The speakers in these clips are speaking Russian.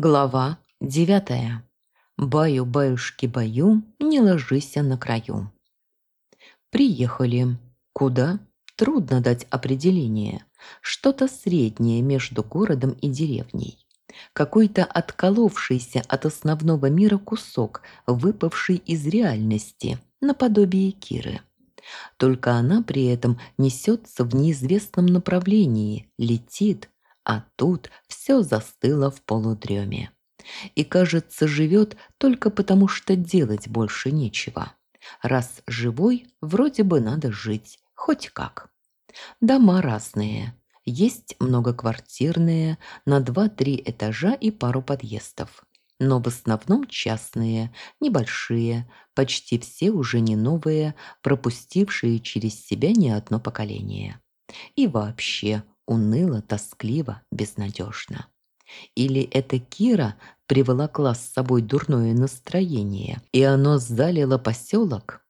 Глава девятая. Баю-баюшки-баю, не ложись на краю. Приехали. Куда? Трудно дать определение. Что-то среднее между городом и деревней. Какой-то отколовшийся от основного мира кусок, выпавший из реальности, наподобие Киры. Только она при этом несется в неизвестном направлении, летит, а тут все застыло в полудреме. И, кажется, живет только потому, что делать больше нечего. Раз живой, вроде бы надо жить, хоть как. Дома разные. Есть многоквартирные, на два-три этажа и пару подъездов. Но в основном частные, небольшие, почти все уже не новые, пропустившие через себя не одно поколение. И вообще уныло, тоскливо, безнадежно. Или это Кира приволокла с собой дурное настроение, и оно залило поселок?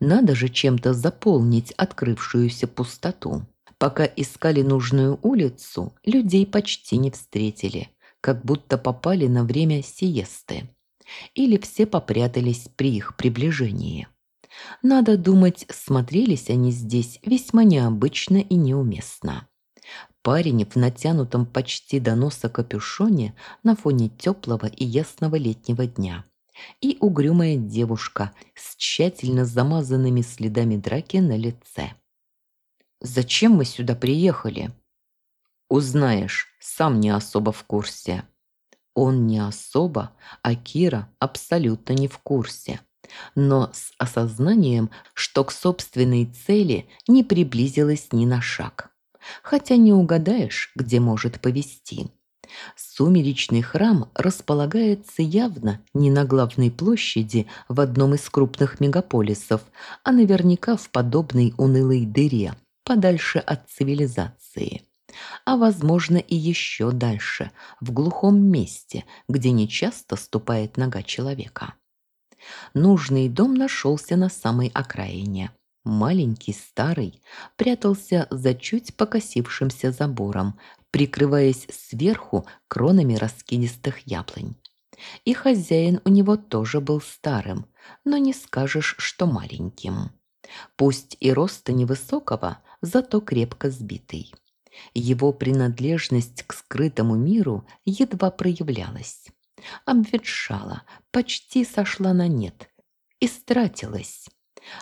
Надо же чем-то заполнить открывшуюся пустоту. Пока искали нужную улицу, людей почти не встретили, как будто попали на время сиесты. Или все попрятались при их приближении. Надо думать, смотрелись они здесь весьма необычно и неуместно. Парень в натянутом почти до носа капюшоне на фоне теплого и ясного летнего дня. И угрюмая девушка с тщательно замазанными следами драки на лице. «Зачем мы сюда приехали?» «Узнаешь, сам не особо в курсе». Он не особо, а Кира абсолютно не в курсе. Но с осознанием, что к собственной цели не приблизилась ни на шаг хотя не угадаешь, где может повести. Сумеречный храм располагается явно не на главной площади в одном из крупных мегаполисов, а наверняка в подобной унылой дыре, подальше от цивилизации. А возможно и еще дальше, в глухом месте, где нечасто ступает нога человека. Нужный дом нашелся на самой окраине маленький, старый, прятался за чуть покосившимся забором, прикрываясь сверху кронами раскидистых яблонь. И хозяин у него тоже был старым, но не скажешь, что маленьким. Пусть и роста невысокого, зато крепко сбитый. Его принадлежность к скрытому миру едва проявлялась. Обветшала, почти сошла на нет, истратилась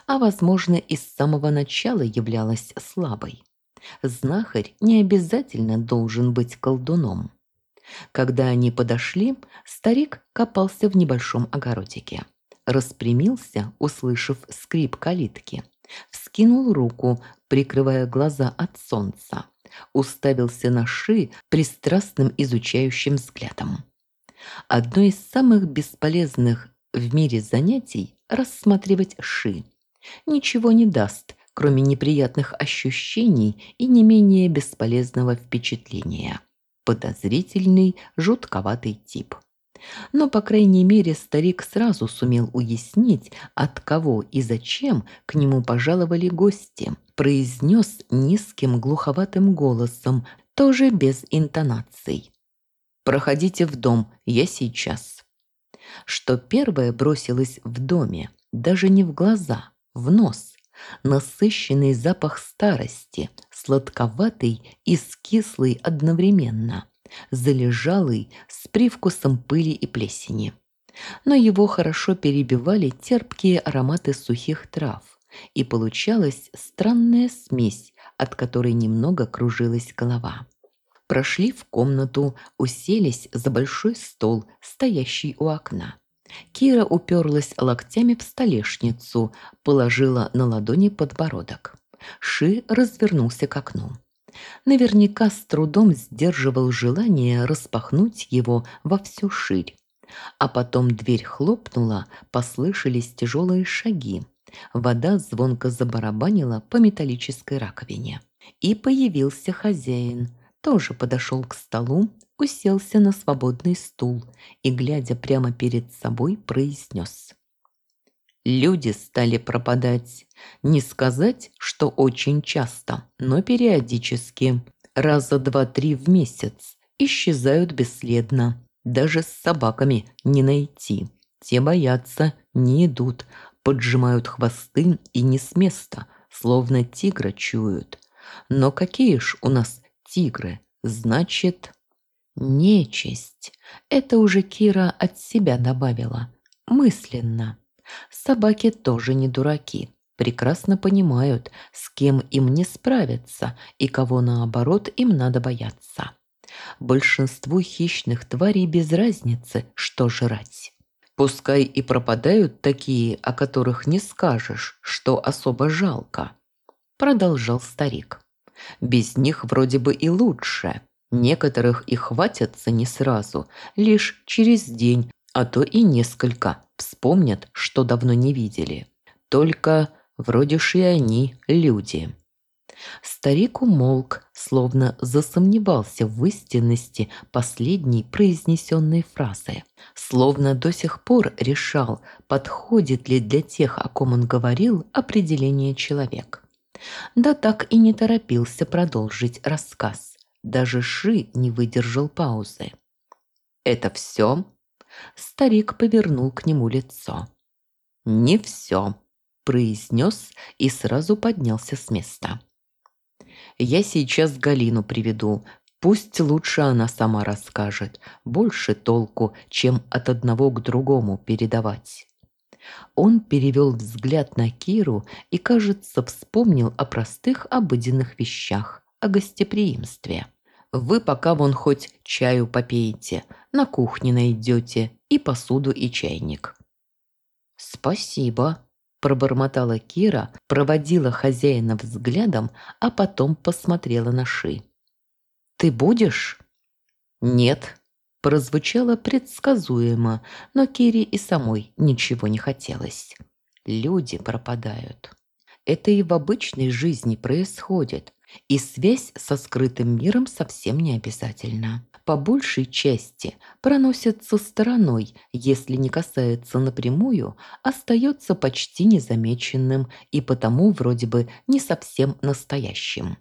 а, возможно, и с самого начала являлась слабой. Знахарь не обязательно должен быть колдуном. Когда они подошли, старик копался в небольшом огородике. Распрямился, услышав скрип калитки. Вскинул руку, прикрывая глаза от солнца. Уставился на Ши пристрастным изучающим взглядом. Одно из самых бесполезных в мире занятий – рассматривать Ши – ничего не даст, кроме неприятных ощущений и не менее бесполезного впечатления. Подозрительный, жутковатый тип. Но, по крайней мере, старик сразу сумел уяснить, от кого и зачем к нему пожаловали гости. Произнес низким глуховатым голосом, тоже без интонаций. «Проходите в дом, я сейчас». Что первое бросилось в доме, даже не в глаза – в нос. Насыщенный запах старости, сладковатый и скислый одновременно, залежалый с привкусом пыли и плесени. Но его хорошо перебивали терпкие ароматы сухих трав, и получалась странная смесь, от которой немного кружилась голова. Прошли в комнату, уселись за большой стол, стоящий у окна. Кира уперлась локтями в столешницу, положила на ладони подбородок. Ши развернулся к окну. Наверняка с трудом сдерживал желание распахнуть его во всю ширь. А потом дверь хлопнула, послышались тяжелые шаги. Вода звонко забарабанила по металлической раковине. И появился хозяин. Тоже подошел к столу, уселся на свободный стул и, глядя прямо перед собой, произнес. Люди стали пропадать. Не сказать, что очень часто, но периодически. Раза два-три в месяц. Исчезают бесследно. Даже с собаками не найти. Те боятся, не идут, поджимают хвосты и не с места, словно тигра чуют. Но какие ж у нас тигры? Значит, нечисть. Это уже Кира от себя добавила. Мысленно. Собаки тоже не дураки. Прекрасно понимают, с кем им не справиться и кого, наоборот, им надо бояться. Большинству хищных тварей без разницы, что жрать. Пускай и пропадают такие, о которых не скажешь, что особо жалко. Продолжал старик. Без них вроде бы и лучше. Некоторых и хватятся не сразу, лишь через день, а то и несколько, вспомнят, что давно не видели. Только вроде ж и они люди. Старик умолк, словно засомневался в истинности последней произнесенной фразы. Словно до сих пор решал, подходит ли для тех, о ком он говорил, определение человек. Да так и не торопился продолжить рассказ. Даже Ши не выдержал паузы. «Это все?» Старик повернул к нему лицо. «Не все», – произнес и сразу поднялся с места. «Я сейчас Галину приведу. Пусть лучше она сама расскажет. Больше толку, чем от одного к другому передавать». Он перевел взгляд на Киру и, кажется, вспомнил о простых обыденных вещах, о гостеприимстве. «Вы пока вон хоть чаю попеете, на кухне найдете и посуду, и чайник». «Спасибо», – пробормотала Кира, проводила хозяина взглядом, а потом посмотрела на Ши. «Ты будешь?» «Нет», прозвучало предсказуемо, но Кире и самой ничего не хотелось. Люди пропадают. Это и в обычной жизни происходит, и связь со скрытым миром совсем не обязательна. По большей части проносится стороной, если не касается напрямую, остается почти незамеченным и потому вроде бы не совсем настоящим.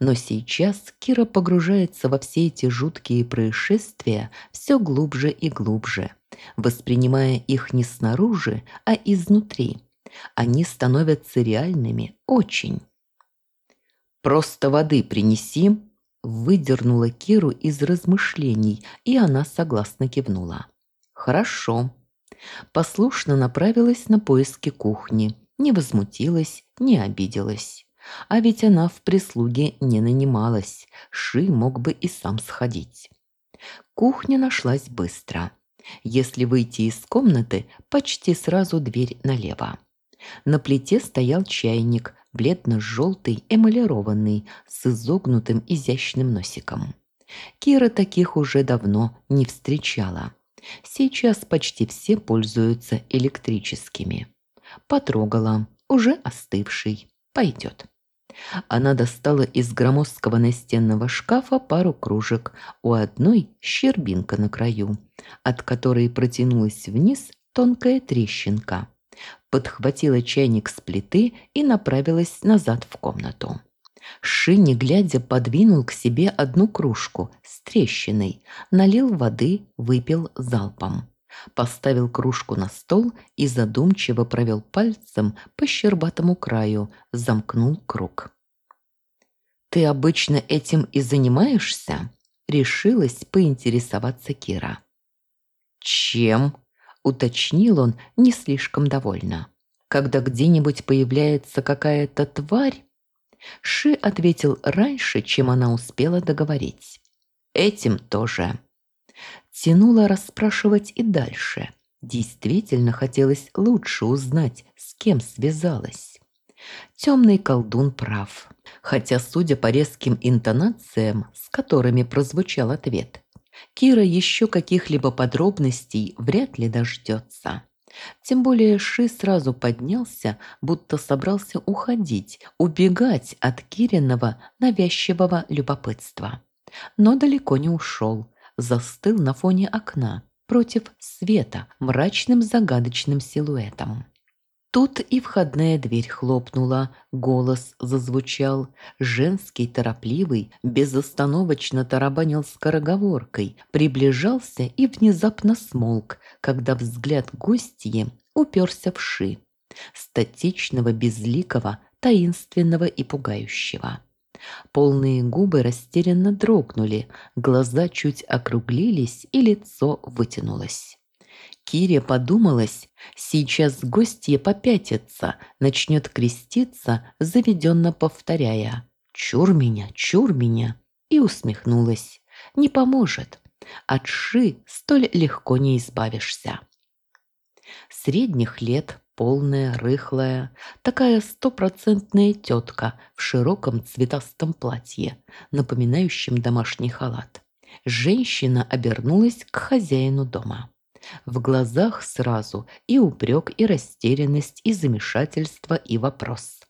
Но сейчас Кира погружается во все эти жуткие происшествия все глубже и глубже, воспринимая их не снаружи, а изнутри. Они становятся реальными очень. «Просто воды принеси», – выдернула Киру из размышлений, и она согласно кивнула. «Хорошо». Послушно направилась на поиски кухни, не возмутилась, не обиделась. А ведь она в прислуге не нанималась, Ши мог бы и сам сходить. Кухня нашлась быстро. Если выйти из комнаты, почти сразу дверь налево. На плите стоял чайник, бледно-желтый, эмалированный, с изогнутым изящным носиком. Кира таких уже давно не встречала. Сейчас почти все пользуются электрическими. Потрогала, уже остывший, пойдет. Она достала из громоздкого настенного шкафа пару кружек, у одной щербинка на краю, от которой протянулась вниз тонкая трещинка. Подхватила чайник с плиты и направилась назад в комнату. Ши, не глядя, подвинул к себе одну кружку с трещиной, налил воды, выпил залпом. Поставил кружку на стол и задумчиво провел пальцем по щербатому краю, замкнул круг. «Ты обычно этим и занимаешься?» – решилась поинтересоваться Кира. «Чем?» – уточнил он не слишком довольно. «Когда где-нибудь появляется какая-то тварь?» Ши ответил раньше, чем она успела договорить. «Этим тоже». Тянуло расспрашивать и дальше. Действительно хотелось лучше узнать, с кем связалась. Темный колдун прав. Хотя, судя по резким интонациям, с которыми прозвучал ответ, Кира еще каких-либо подробностей вряд ли дождется. Тем более Ши сразу поднялся, будто собрался уходить, убегать от Кириного навязчивого любопытства. Но далеко не ушел, застыл на фоне окна, против света, мрачным загадочным силуэтом. Тут и входная дверь хлопнула, голос зазвучал. Женский, торопливый, безостановочно тарабанил скороговоркой, приближался и внезапно смолк, когда взгляд гостьи уперся в ши. Статичного, безликого, таинственного и пугающего. Полные губы растерянно дрогнули, глаза чуть округлились и лицо вытянулось. Кире подумалось, сейчас гостья попятится, начнет креститься, заведенно повторяя «Чур меня, чур меня!» и усмехнулась. «Не поможет. От ши столь легко не избавишься». Средних лет, полная, рыхлая, такая стопроцентная тетка в широком цветастом платье, напоминающем домашний халат. Женщина обернулась к хозяину дома. В глазах сразу и упрек, и растерянность, и замешательство, и вопрос.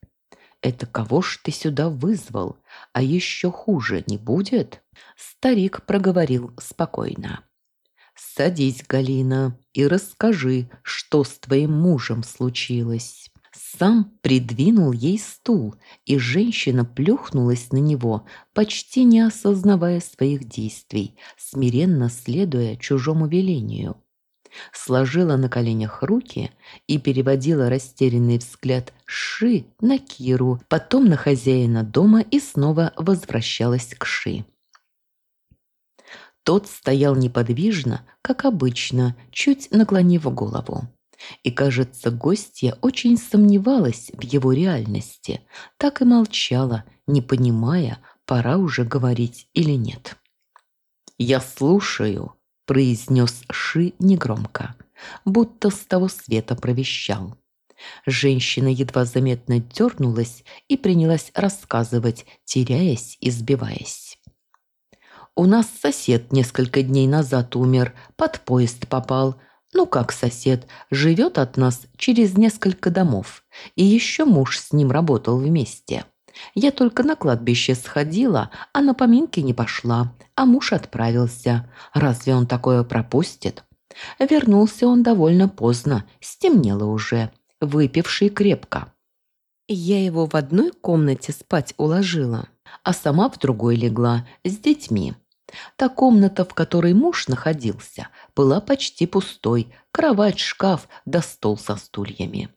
«Это кого ж ты сюда вызвал? А еще хуже не будет?» Старик проговорил спокойно. «Садись, Галина, и расскажи, что с твоим мужем случилось». Сам придвинул ей стул, и женщина плюхнулась на него, почти не осознавая своих действий, смиренно следуя чужому велению сложила на коленях руки и переводила растерянный взгляд Ши на Киру, потом на хозяина дома и снова возвращалась к Ши. Тот стоял неподвижно, как обычно, чуть наклонив голову. И, кажется, гостья очень сомневалась в его реальности, так и молчала, не понимая, пора уже говорить или нет. «Я слушаю», произнес Ши негромко, будто с того света провещал. Женщина едва заметно дернулась и принялась рассказывать, теряясь и сбиваясь. «У нас сосед несколько дней назад умер, под поезд попал. Ну как сосед, живет от нас через несколько домов. И еще муж с ним работал вместе. Я только на кладбище сходила, а на поминки не пошла, а муж отправился. Разве он такое пропустит? Вернулся он довольно поздно, стемнело уже, выпивший крепко. Я его в одной комнате спать уложила, а сама в другой легла, с детьми. Та комната, в которой муж находился, была почти пустой, кровать, шкаф да стол со стульями.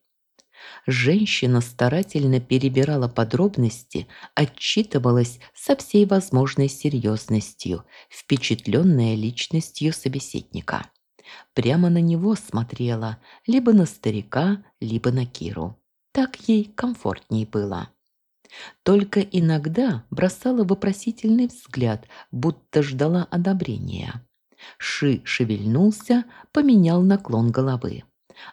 Женщина старательно перебирала подробности, отчитывалась со всей возможной серьезностью, впечатленная личностью собеседника. Прямо на него смотрела, либо на старика, либо на Киру. Так ей комфортней было. Только иногда бросала вопросительный взгляд, будто ждала одобрения. Ши шевельнулся, поменял наклон головы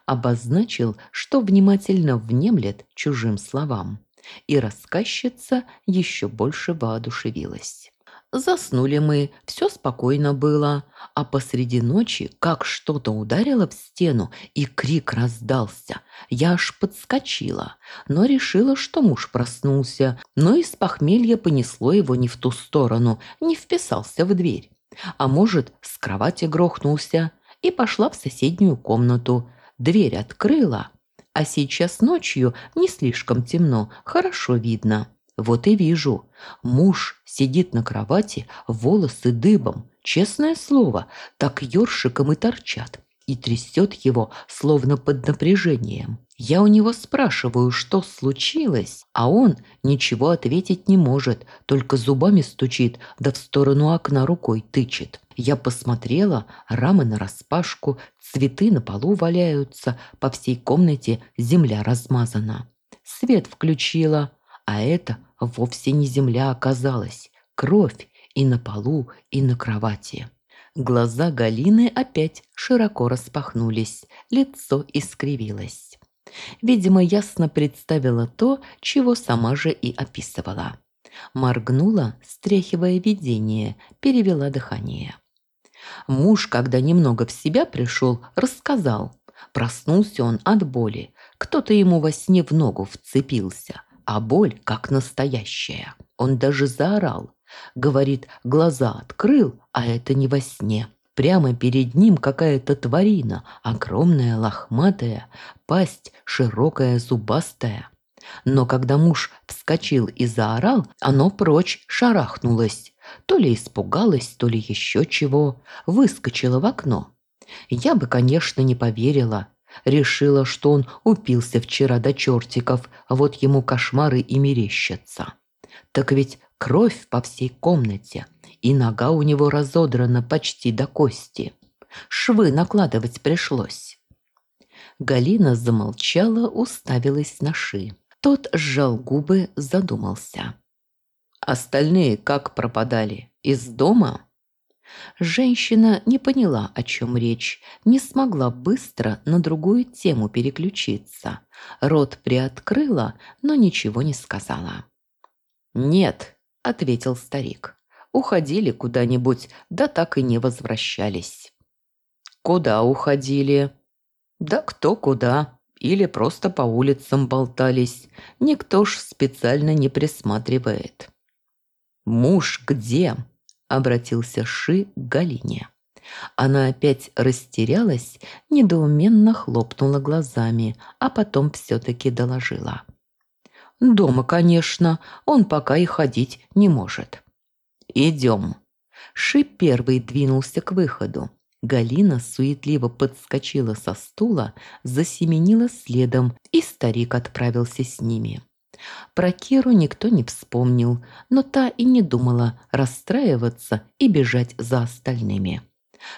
обозначил, что внимательно внемлет чужим словам, и рассказчица еще больше воодушевилась. Заснули мы, все спокойно было, а посреди ночи как что-то ударило в стену, и крик раздался. Я аж подскочила, но решила, что муж проснулся, но из похмелья понесло его не в ту сторону, не вписался в дверь. А может, с кровати грохнулся, и пошла в соседнюю комнату, дверь открыла, а сейчас ночью не слишком темно, хорошо видно. Вот и вижу. Муж сидит на кровати, волосы дыбом. Честное слово, так ёршиком и торчат. И трясет его, словно под напряжением. Я у него спрашиваю, что случилось, а он ничего ответить не может, только зубами стучит, да в сторону окна рукой тычет. Я посмотрела, рамы нараспашку, цветы на полу валяются, по всей комнате земля размазана. Свет включила, а это вовсе не земля оказалась, кровь и на полу, и на кровати. Глаза Галины опять широко распахнулись, лицо искривилось. Видимо, ясно представила то, чего сама же и описывала. Моргнула, стряхивая видение, перевела дыхание. Муж, когда немного в себя пришел, рассказал. Проснулся он от боли. Кто-то ему во сне в ногу вцепился, а боль как настоящая. Он даже заорал. Говорит, глаза открыл, а это не во сне. Прямо перед ним какая-то тварина, огромная, лохматая, пасть широкая, зубастая. Но когда муж вскочил и заорал, оно прочь шарахнулось. То ли испугалось, то ли еще чего. Выскочило в окно. Я бы, конечно, не поверила. Решила, что он упился вчера до чертиков, а вот ему кошмары и мерещатся. Так ведь кровь по всей комнате, и нога у него разодрана почти до кости. Швы накладывать пришлось. Галина замолчала, уставилась на Ши. Тот сжал губы, задумался. «Остальные как пропадали? Из дома?» Женщина не поняла, о чем речь, не смогла быстро на другую тему переключиться. Рот приоткрыла, но ничего не сказала. «Нет», — ответил старик. «Уходили куда-нибудь, да так и не возвращались». «Куда уходили?» «Да кто куда. Или просто по улицам болтались. Никто ж специально не присматривает». «Муж где?» обратился Ши к Галине. Она опять растерялась, недоуменно хлопнула глазами, а потом все-таки доложила. «Дома, конечно, он пока и ходить не может». «Идем». Ши первый двинулся к выходу. Галина суетливо подскочила со стула, засеменила следом, и старик отправился с ними. Про Киру никто не вспомнил, но та и не думала расстраиваться и бежать за остальными.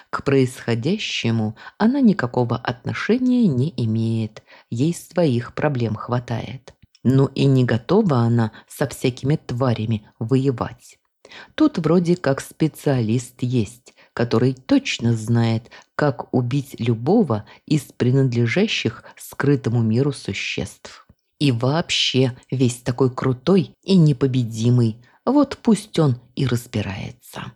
К происходящему она никакого отношения не имеет, ей своих проблем хватает. Но и не готова она со всякими тварями воевать. Тут вроде как специалист есть, который точно знает, как убить любого из принадлежащих скрытому миру существ. И вообще весь такой крутой и непобедимый. Вот пусть он и разбирается.